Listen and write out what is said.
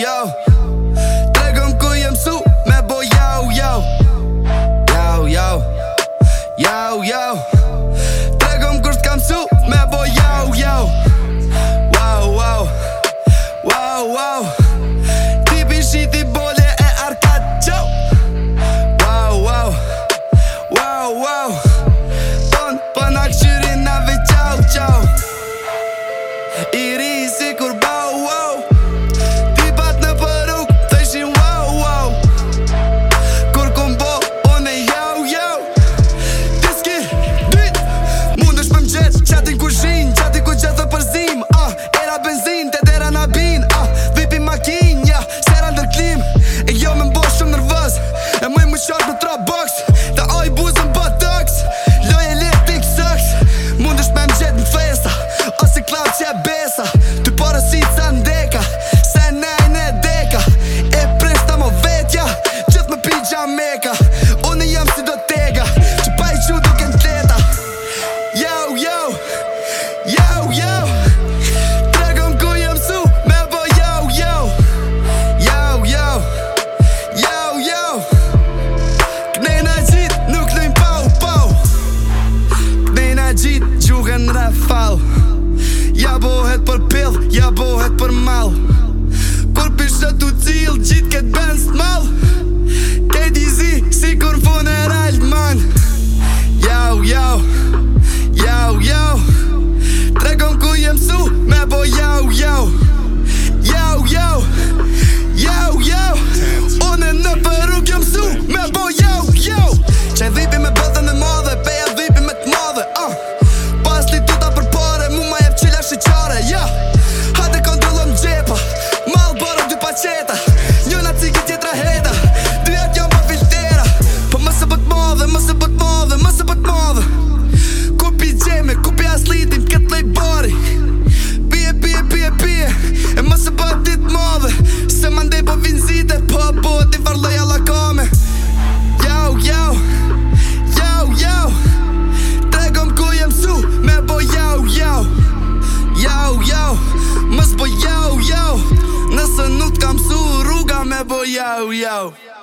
yo. e Ja bohet për pëll, ja bohet për mal Kur për për cil boy, yo, yo.